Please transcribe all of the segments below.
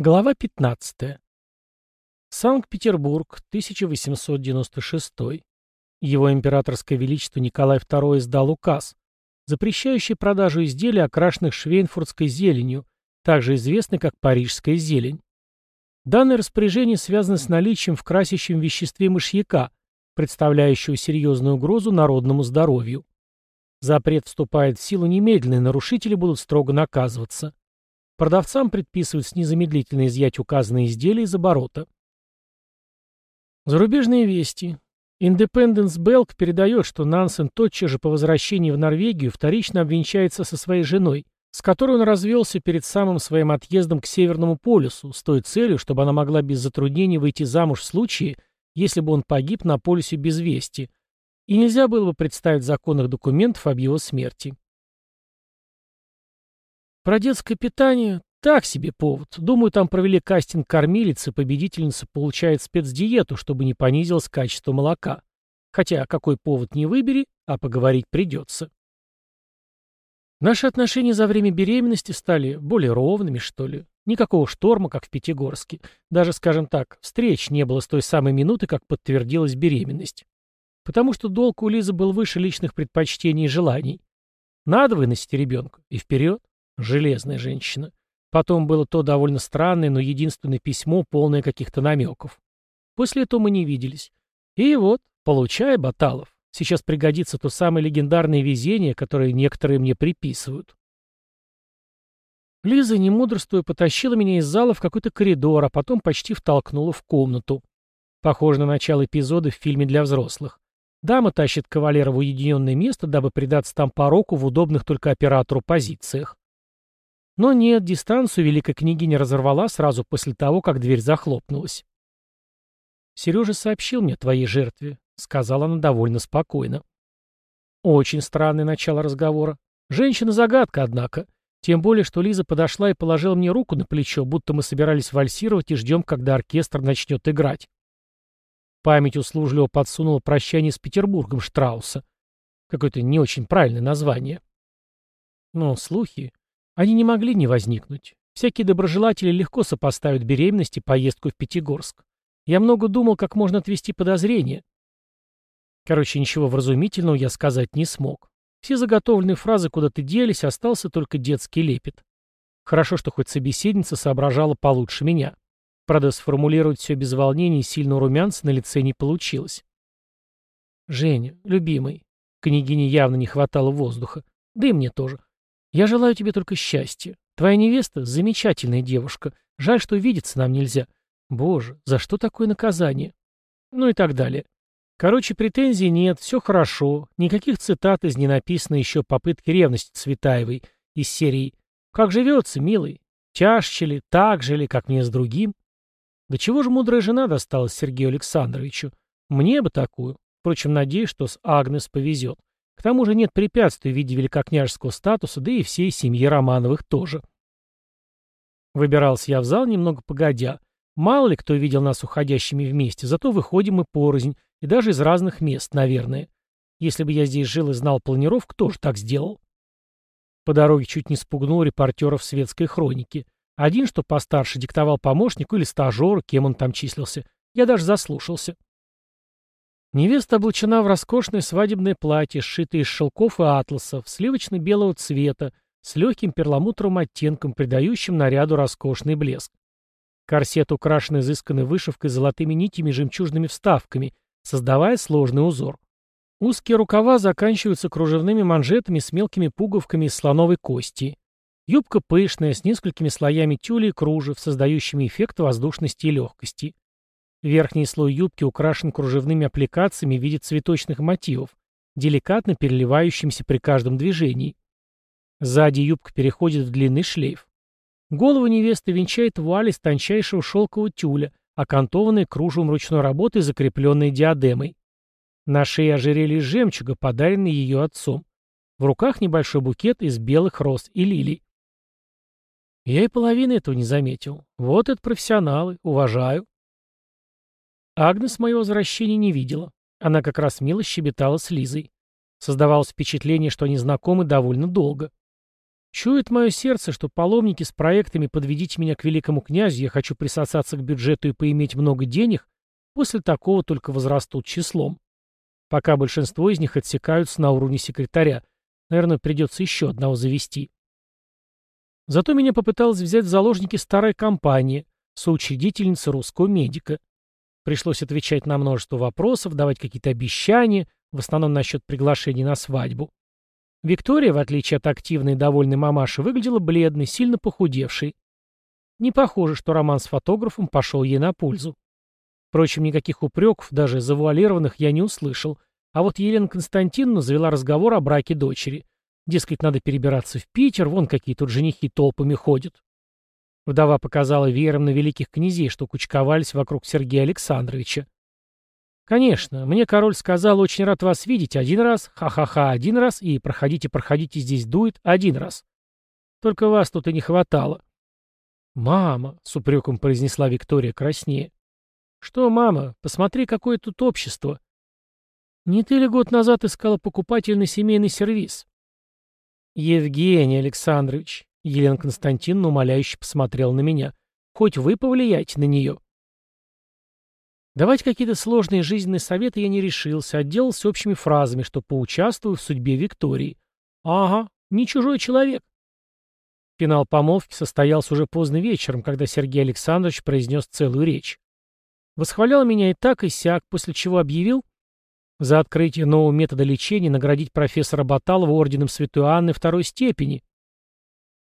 Глава 15. Санкт-Петербург, 1896. Его императорское величество Николай II издал указ, запрещающий продажу изделий, окрашенных швейнфуртской зеленью, также известной как парижская зелень. Данное распоряжение связано с наличием в красящем веществе мышьяка, представляющего серьезную угрозу народному здоровью. Запрет вступает в силу немедленно, и нарушители будут строго наказываться. Продавцам предписывается незамедлительно изъять указанные изделия из оборота. Зарубежные вести. Independence Belk передает, что Нансен тотчас же по возвращении в Норвегию вторично обвенчается со своей женой, с которой он развелся перед самым своим отъездом к Северному полюсу, с той целью, чтобы она могла без затруднений выйти замуж в случае, если бы он погиб на полюсе без вести, и нельзя было бы представить законных документов об его смерти. Про детское питание – так себе повод. Думаю, там провели кастинг кормилицы, победительница получает спецдиету, чтобы не понизилось качество молока. Хотя какой повод не выбери, а поговорить придется. Наши отношения за время беременности стали более ровными, что ли. Никакого шторма, как в Пятигорске. Даже, скажем так, встреч не было с той самой минуты, как подтвердилась беременность. Потому что долг у Лизы был выше личных предпочтений и желаний. Надо выносить ребенка. И вперед. Железная женщина. Потом было то довольно странное, но единственное письмо, полное каких-то намеков. После этого мы не виделись. И вот, получай, Баталов. Сейчас пригодится то самое легендарное везение, которое некоторые мне приписывают. Лиза, не мудрствуя, потащила меня из зала в какой-то коридор, а потом почти втолкнула в комнату. Похоже на начало эпизода в фильме для взрослых. Дама тащит кавалера в уединенное место, дабы предаться там пороку в удобных только оператору позициях. Но нет, дистанцию великая княгиня разорвала сразу после того, как дверь захлопнулась. «Сережа сообщил мне о твоей жертве», — сказала она довольно спокойно. Очень странное начало разговора. Женщина-загадка, однако. Тем более, что Лиза подошла и положила мне руку на плечо, будто мы собирались вальсировать и ждем, когда оркестр начнет играть. Память услужливо подсунула прощание с Петербургом Штрауса. Какое-то не очень правильное название. Но слухи, они не могли не возникнуть. Всякие доброжелатели легко сопоставят беременность и поездку в Пятигорск. Я много думал, как можно отвести подозрения. Короче, ничего вразумительного я сказать не смог. Все заготовленные фразы куда-то делись, остался только детский лепет. Хорошо, что хоть собеседница соображала получше меня. Правда, сформулировать все без волнения и сильного румянца на лице не получилось. «Женя, любимый», княгине явно не хватало воздуха, да и мне тоже. Я желаю тебе только счастья. Твоя невеста — замечательная девушка. Жаль, что видеться нам нельзя. Боже, за что такое наказание? Ну и так далее. Короче, претензий нет, все хорошо. Никаких цитат из ненаписанной еще попытки ревности Цветаевой из серии «Как живется, милый? Тяжче ли, так же ли, как мне с другим?» Да чего же мудрая жена досталась Сергею Александровичу? Мне бы такую. Впрочем, надеюсь, что с Агнес повезет. К тому же нет препятствий в виде великокняжеского статуса, да и всей семьи Романовых тоже. Выбирался я в зал немного погодя. Мало ли кто видел нас уходящими вместе, зато выходим мы порознь, и даже из разных мест, наверное. Если бы я здесь жил и знал планировку, тоже так сделал. По дороге чуть не спугнул репортеров светской хроники. Один, что постарше, диктовал помощнику или стажеру, кем он там числился. Я даже заслушался. Невеста облачена в роскошное свадебное платье, сшитое из шелков и атласов, сливочно-белого цвета, с легким перламутровым оттенком, придающим наряду роскошный блеск. Корсет украшен изысканной вышивкой золотыми нитями и жемчужными вставками, создавая сложный узор. Узкие рукава заканчиваются кружевными манжетами с мелкими пуговками из слоновой кости. Юбка пышная, с несколькими слоями тюля и кружев, создающими эффект воздушности и легкости. Верхний слой юбки украшен кружевными аппликациями в виде цветочных мотивов, деликатно переливающимся при каждом движении. Сзади юбка переходит в длинный шлейф. Голову невесты венчает вуаль из тончайшего шелкового тюля, окантованная кружевом ручной работы закрепленной диадемой. На шее ожерелье из жемчуга, подаренный ее отцом. В руках небольшой букет из белых роз и лилий. Я и половины этого не заметил. Вот это профессионалы, уважаю. Агнес мое возвращение не видела. Она как раз мило щебетала с Лизой. Создавалось впечатление, что они знакомы довольно долго. Чует мое сердце, что паломники с проектами «Подведите меня к великому князю, я хочу присосаться к бюджету и поиметь много денег» после такого только возрастут числом. Пока большинство из них отсекаются на уровне секретаря. Наверное, придется еще одного завести. Зато меня попыталась взять в заложники старая компания, соучредительница русского медика. Пришлось отвечать на множество вопросов, давать какие-то обещания, в основном насчет приглашений на свадьбу. Виктория, в отличие от активной и довольной мамаши, выглядела бледной, сильно похудевшей. Не похоже, что роман с фотографом пошел ей на пользу. Впрочем, никаких упреков, даже завуалированных, я не услышал. А вот Елена Константиновна завела разговор о браке дочери. Дескать, надо перебираться в Питер, вон какие тут женихи толпами ходят. Вдова показала веером на великих князей, что кучковались вокруг Сергея Александровича. «Конечно, мне король сказал, очень рад вас видеть один раз, ха-ха-ха один раз, и проходите, проходите, здесь дует один раз. Только вас тут и не хватало». «Мама», — с упреком произнесла Виктория краснее. «Что, мама, посмотри, какое тут общество». «Не ты ли год назад искала покупатель на семейный сервис?» «Евгений Александрович», Елена Константиновна умоляюще посмотрела на меня. «Хоть вы повлияете на нее». Давать какие-то сложные жизненные советы я не решился, отделался общими фразами, что поучаствую в судьбе Виктории. Ага, не чужой человек. Финал помолвки состоялся уже поздно вечером, когда Сергей Александрович произнес целую речь. Восхвалял меня и так, и сяк, после чего объявил за открытие нового метода лечения наградить профессора Баталова орденом Святой Анны второй степени.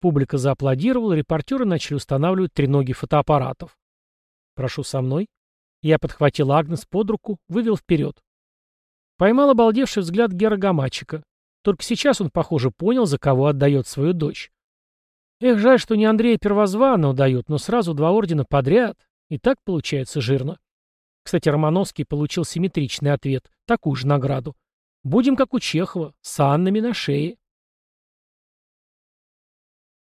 Публика зааплодировала, репортеры начали устанавливать треноги фотоаппаратов. «Прошу со мной». Я подхватил Агнес под руку, вывел вперед. Поймал обалдевший взгляд Гера Гамачика. Только сейчас он, похоже, понял, за кого отдает свою дочь. Эх, жаль, что не Андрея Первозванного дают, но сразу два ордена подряд. И так получается жирно. Кстати, Романовский получил симметричный ответ, такую же награду. Будем как у Чехова, с Аннами на шее.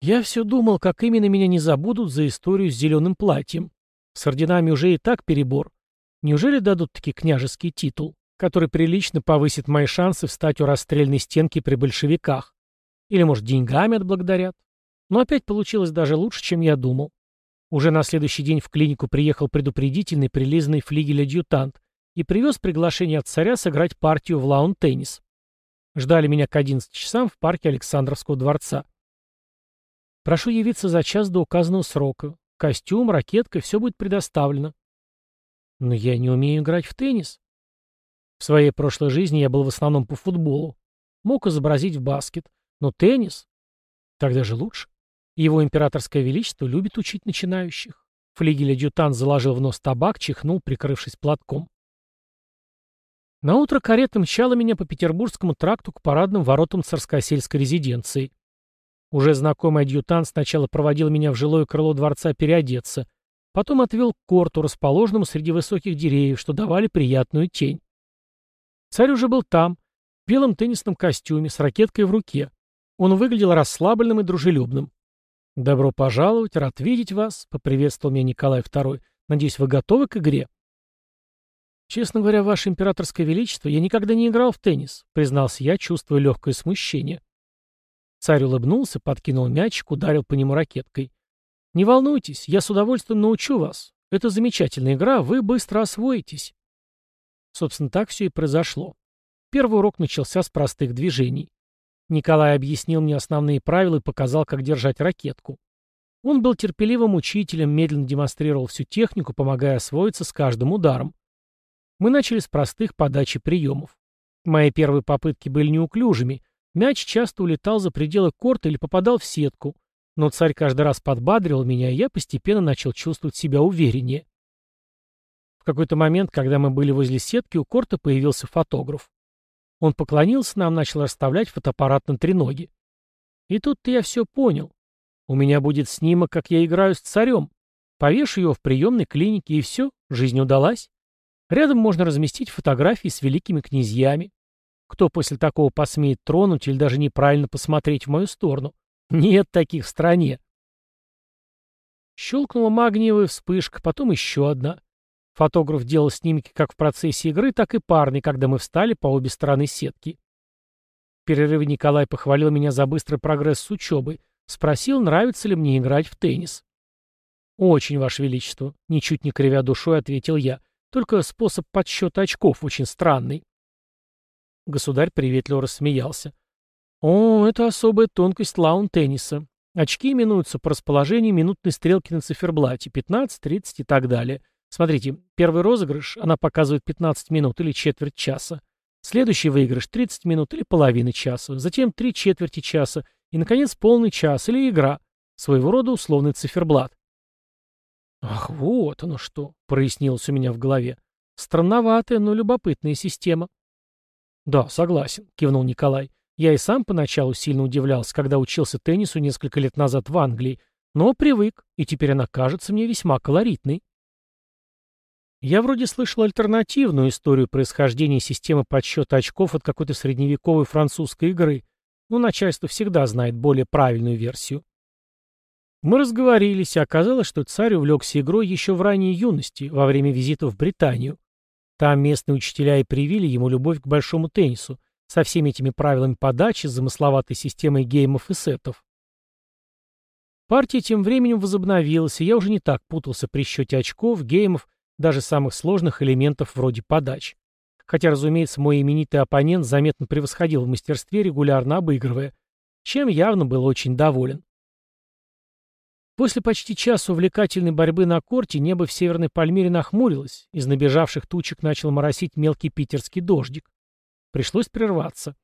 Я все думал, как именно меня не забудут за историю с зеленым платьем. С орденами уже и так перебор. Неужели дадут таки княжеский титул, который прилично повысит мои шансы встать у расстрельной стенки при большевиках? Или, может, деньгами отблагодарят? Но опять получилось даже лучше, чем я думал. Уже на следующий день в клинику приехал предупредительный прилизанный флигель-адъютант и привез приглашение от царя сыграть партию в лаун-теннис. Ждали меня к 11 часам в парке Александровского дворца. Прошу явиться за час до указанного срока. Костюм, ракетка, все будет предоставлено. Но я не умею играть в теннис. В своей прошлой жизни я был в основном по футболу. Мог изобразить в баскет. Но теннис? Тогда же лучше. Его императорское величество любит учить начинающих. Флигель-адъютант заложил в нос табак, чихнул, прикрывшись платком. Наутро карета мчала меня по Петербургскому тракту к парадным воротам царскосельской резиденции. Уже знакомый адъютант сначала проводил меня в жилое крыло дворца переодеться, потом отвел к корту, расположенному среди высоких деревьев, что давали приятную тень. Царь уже был там, в белом теннисном костюме, с ракеткой в руке. Он выглядел расслабленным и дружелюбным. «Добро пожаловать, рад видеть вас», — поприветствовал меня Николай II. «Надеюсь, вы готовы к игре?» «Честно говоря, ваше императорское величество, я никогда не играл в теннис», — признался я, чувствуя легкое смущение. Царь улыбнулся, подкинул мячик, ударил по нему ракеткой. «Не волнуйтесь, я с удовольствием научу вас. Это замечательная игра, вы быстро освоитесь». Собственно, так все и произошло. Первый урок начался с простых движений. Николай объяснил мне основные правила и показал, как держать ракетку. Он был терпеливым учителем, медленно демонстрировал всю технику, помогая освоиться с каждым ударом. Мы начали с простых подачи приемов. Мои первые попытки были неуклюжими, Мяч часто улетал за пределы корта или попадал в сетку, но царь каждый раз подбадривал меня, и я постепенно начал чувствовать себя увереннее. В какой-то момент, когда мы были возле сетки, у корта появился фотограф. Он поклонился нам, начал расставлять фотоаппарат на треноге. И тут-то я все понял. У меня будет снимок, как я играю с царем. Повешу его в приемной клинике, и все, жизнь удалась. Рядом можно разместить фотографии с великими князьями. Кто после такого посмеет тронуть или даже неправильно посмотреть в мою сторону? Нет таких в стране. Щелкнула магниевая вспышка, потом еще одна. Фотограф делал снимки как в процессе игры, так и парные, когда мы встали по обе стороны сетки. В перерыве Николай похвалил меня за быстрый прогресс с учебой. Спросил, нравится ли мне играть в теннис. «Очень, Ваше Величество», — ничуть не кривя душой, ответил я. «Только способ подсчета очков очень странный». Государь приветливо рассмеялся. «О, это особая тонкость лаун-тенниса. Очки именуются по расположению минутной стрелки на циферблате, 15, 30 и так далее. Смотрите, первый розыгрыш, она показывает 15 минут или четверть часа. Следующий выигрыш 30 минут или половины часа, затем три четверти часа и, наконец, полный час или игра. Своего рода условный циферблат. «Ах, вот оно что!» — прояснилось у меня в голове. «Странноватая, но любопытная система». «Да, согласен», — кивнул Николай. «Я и сам поначалу сильно удивлялся, когда учился теннису несколько лет назад в Англии, но привык, и теперь она кажется мне весьма колоритной». Я вроде слышал альтернативную историю происхождения системы подсчета очков от какой-то средневековой французской игры, но начальство всегда знает более правильную версию. Мы разговорились, и оказалось, что царь увлекся игрой еще в ранней юности, во время визита в Британию. Там местные учителя и привили ему любовь к большому теннису, со всеми этими правилами подачи, замысловатой системой геймов и сетов. Партия тем временем возобновилась, и я уже не так путался при счете очков, геймов, даже самых сложных элементов вроде подач. Хотя, разумеется, мой именитый оппонент заметно превосходил в мастерстве, регулярно обыгрывая, чем явно был очень доволен. После почти часа увлекательной борьбы на корте небо в Северной Пальмире нахмурилось, из набежавших тучек начал моросить мелкий питерский дождик. Пришлось прерваться.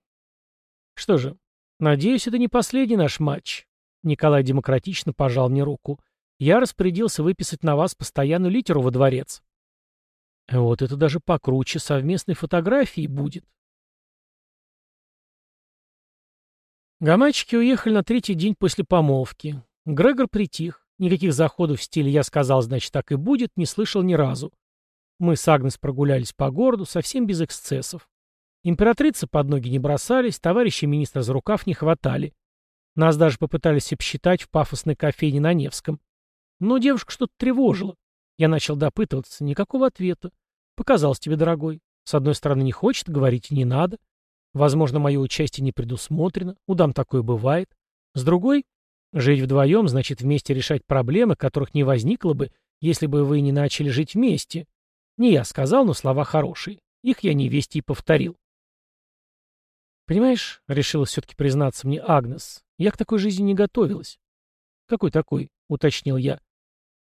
Что же, надеюсь, это не последний наш матч. Николай демократично пожал мне руку. Я распорядился выписать на вас постоянную литеру во дворец. Вот это даже покруче совместной фотографии будет. Гамачики уехали на третий день после помолвки. Грегор притих. Никаких заходов в стиле «я сказал, значит, так и будет» не слышал ни разу. Мы с Агнес прогулялись по городу, совсем без эксцессов. Императрицы под ноги не бросались, товарищи министра за рукав не хватали. Нас даже попытались обсчитать в пафосной кофейне на Невском. Но девушка что-то тревожила. Я начал допытываться, никакого ответа. Показалось тебе, дорогой. С одной стороны, не хочет, говорить не надо. Возможно, мое участие не предусмотрено, у дам такое бывает. С другой, Жить вдвоем значит вместе решать проблемы, которых не возникло бы, если бы вы не начали жить вместе. Не я сказал, но слова хорошие. Их я невесте и повторил. Понимаешь, решила все-таки признаться мне Агнес, я к такой жизни не готовилась. Какой такой? Уточнил я.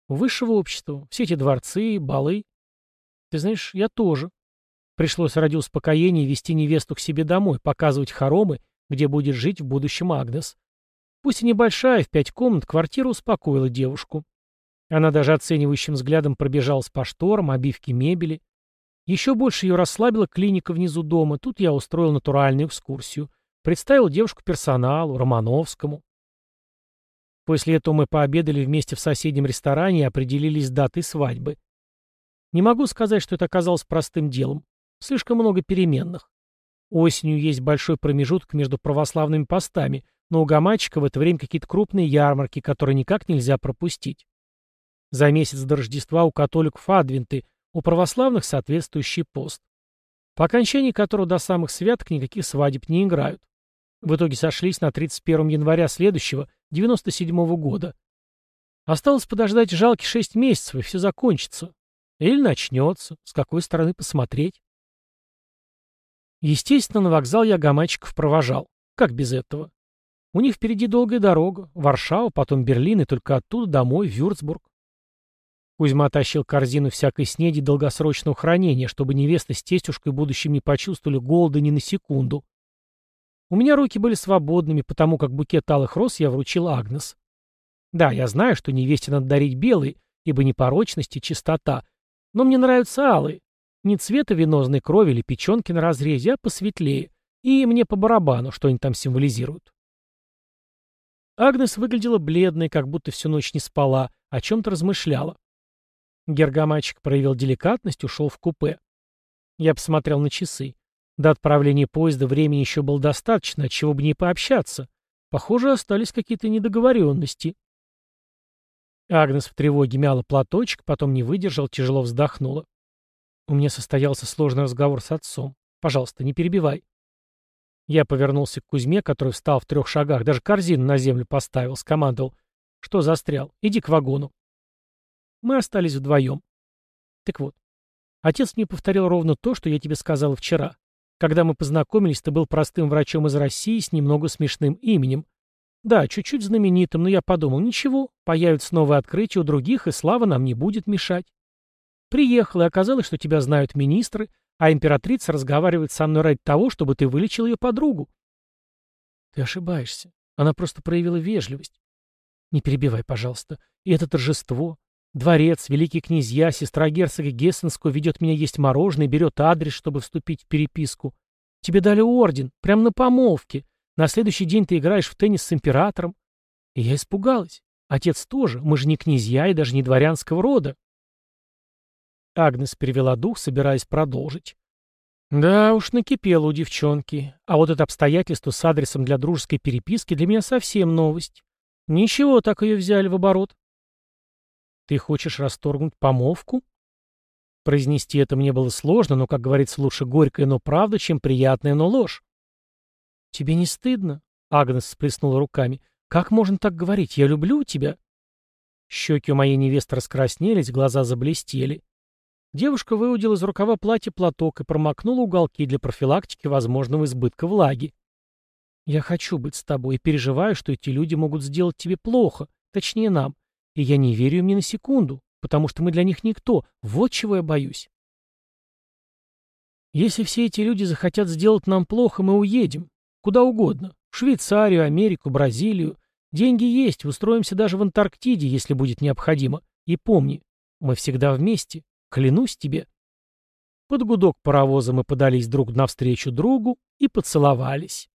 Высшего общества, все эти дворцы, балы. Ты знаешь, я тоже. Пришлось ради успокоения вести невесту к себе домой, показывать хоромы, где будет жить в будущем Агнес. Пусть и небольшая, в пять комнат, квартира успокоила девушку. Она даже оценивающим взглядом пробежалась по шторам, обивке мебели. Еще больше ее расслабила клиника внизу дома. Тут я устроил натуральную экскурсию. Представил девушку персоналу, Романовскому. После этого мы пообедали вместе в соседнем ресторане и определились с датой свадьбы. Не могу сказать, что это оказалось простым делом. Слишком много переменных. Осенью есть большой промежуток между православными постами, но у Гамачика в это время какие-то крупные ярмарки, которые никак нельзя пропустить. За месяц до Рождества у католиков адвенты, у православных соответствующий пост. По окончании которого до самых святок никаких свадеб не играют. В итоге сошлись на 31 января следующего, 97 -го года. Осталось подождать жалкие шесть месяцев, и все закончится. Или начнется, с какой стороны посмотреть. Естественно, на вокзал я гамачиков провожал. Как без этого? У них впереди долгая дорога. Варшава, потом Берлин, и только оттуда домой, в Вюрцбург. Кузьма тащил корзину всякой снеди долгосрочного хранения, чтобы невеста с тестюшкой будущим не почувствовали голода ни на секунду. У меня руки были свободными, потому как букет алых роз я вручил Агнес. Да, я знаю, что невесте надо дарить белый, ибо непорочность и чистота, но мне нравятся алые. Не цвета венозной крови или печенки на разрезе, а посветлее. И мне по барабану, что они там символизируют. Агнес выглядела бледной, как будто всю ночь не спала, о чем-то размышляла. Гергамачик проявил деликатность, ушел в купе. Я посмотрел на часы. До отправления поезда времени еще было достаточно, чего бы не пообщаться. Похоже, остались какие-то недоговоренности. Агнес в тревоге мяла платочек, потом не выдержал, тяжело вздохнула. У меня состоялся сложный разговор с отцом. Пожалуйста, не перебивай. Я повернулся к Кузьме, который встал в трех шагах, даже корзину на землю поставил, скомандовал. Что застрял? Иди к вагону. Мы остались вдвоем. Так вот, отец мне повторил ровно то, что я тебе сказал вчера. Когда мы познакомились, ты был простым врачом из России с немного смешным именем. Да, чуть-чуть знаменитым, но я подумал, ничего, появятся новые открытия у других, и слава нам не будет мешать. Приехал, и оказалось, что тебя знают министры, а императрица разговаривает со мной ради того, чтобы ты вылечил ее подругу. Ты ошибаешься. Она просто проявила вежливость. Не перебивай, пожалуйста. И это торжество. Дворец, великие князья, сестра герцога Гессенского ведет меня есть мороженое, берет адрес, чтобы вступить в переписку. Тебе дали орден, прямо на помолвке. На следующий день ты играешь в теннис с императором. И я испугалась. Отец тоже. Мы же не князья и даже не дворянского рода. Агнес перевела дух, собираясь продолжить. Да уж, накипело у девчонки. А вот это обстоятельство с адресом для дружеской переписки для меня совсем новость. Ничего, так ее взяли в оборот. Ты хочешь расторгнуть помолвку? Произнести это мне было сложно, но, как говорится, лучше горькая, но правда, чем приятная, но ложь. Тебе не стыдно? Агнес сплеснула руками. Как можно так говорить? Я люблю тебя. Щеки у моей невесты раскраснелись, глаза заблестели. Девушка выудила из рукава платья платок и промокнула уголки для профилактики возможного избытка влаги. «Я хочу быть с тобой и переживаю, что эти люди могут сделать тебе плохо, точнее нам, и я не верю им ни на секунду, потому что мы для них никто, вот чего я боюсь». «Если все эти люди захотят сделать нам плохо, мы уедем. Куда угодно. В Швейцарию, Америку, Бразилию. Деньги есть, устроимся даже в Антарктиде, если будет необходимо. И помни, мы всегда вместе, Клянусь тебе. Под гудок паровоза мы подались друг навстречу другу и поцеловались.